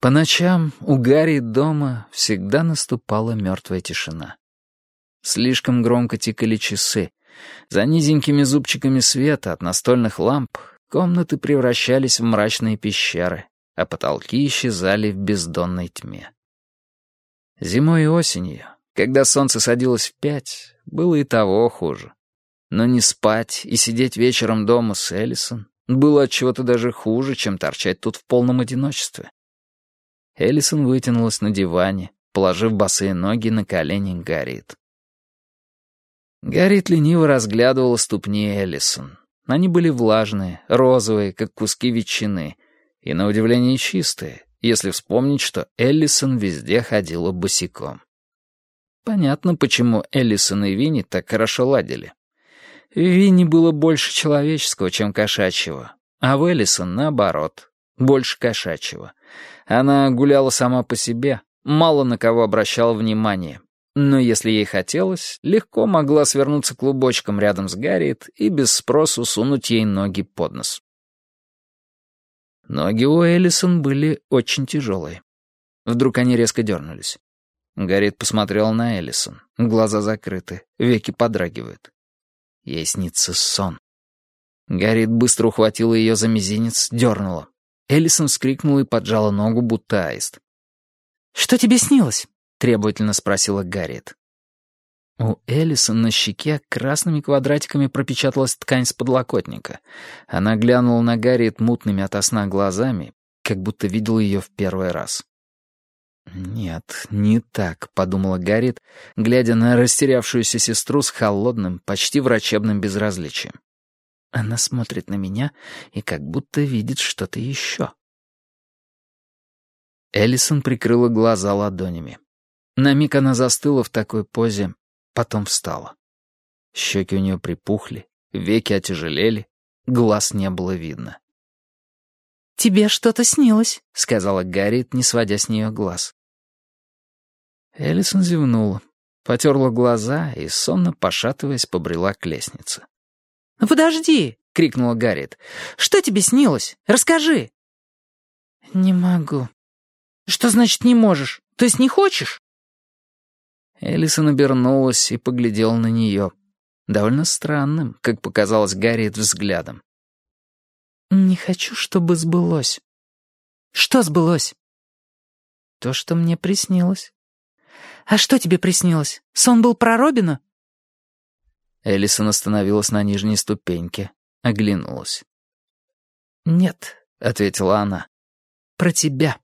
По ночам у Гарри дома всегда наступала мертвая тишина. Слишком громко тикали часы. За низенькими зубчиками света от настольных ламп комнаты превращались в мрачные пещеры, а потолки исчезали в бездонной тьме. Зимой и осенью, когда солнце садилось в пять, было и того хуже. Но не спать и сидеть вечером дома с Эллисон было от чего-то даже хуже, чем торчать тут в полном одиночестве. Эллисон вытянулась на диване, положив босые ноги на колени Гарриет. Гарриет лениво разглядывала ступни Эллисон. Они были влажные, розовые, как куски ветчины, и, на удивление, чистые, если вспомнить, что Эллисон везде ходила босиком. Понятно, почему Эллисон и Винни так хорошо ладили. Винни было больше человеческого, чем кошачьего, а в Эллисон, наоборот, больше кошачьего. Она гуляла сама по себе, мало на кого обращала внимание. Но если ей хотелось, легко могла свернуться клубочком рядом с Гарриет и без спросу сунуть ей ноги под нос. Ноги у Эллисон были очень тяжелые. Вдруг они резко дернулись. Гарриет посмотрела на Эллисон. Глаза закрыты, веки подрагивают. Ей снится сон. Гарриет быстро ухватила ее за мизинец, дернула. Эллисон вскрикнула и поджала ногу, будто аист. «Что тебе снилось?» — требовательно спросила Гарриет. У Эллисон на щеке красными квадратиками пропечаталась ткань с подлокотника. Она глянула на Гарриет мутными ото сна глазами, как будто видела ее в первый раз. «Нет, не так», — подумала Гарриет, глядя на растерявшуюся сестру с холодным, почти врачебным безразличием. Она смотрит на меня и как будто видит что-то еще. Эллисон прикрыла глаза ладонями. На миг она застыла в такой позе, потом встала. Щеки у нее припухли, веки отяжелели, глаз не было видно. «Тебе что-то снилось», — сказала Гарриет, не сводя с нее глаз. Эллисон зевнула, потерла глаза и, сонно пошатываясь, побрела к лестнице. «Ну подожди!» — крикнула Гарриет. «Что тебе снилось? Расскажи!» «Не могу». «Что значит «не можешь»? То есть не хочешь?» Элисон обернулась и поглядела на нее. Довольно странным, как показалось Гарриет взглядом. «Не хочу, чтобы сбылось». «Что сбылось?» «То, что мне приснилось». «А что тебе приснилось? Сон был про Робина?» Элисон остановилась на нижней ступеньке, оглянулась. «Нет», — ответила она, — «про тебя».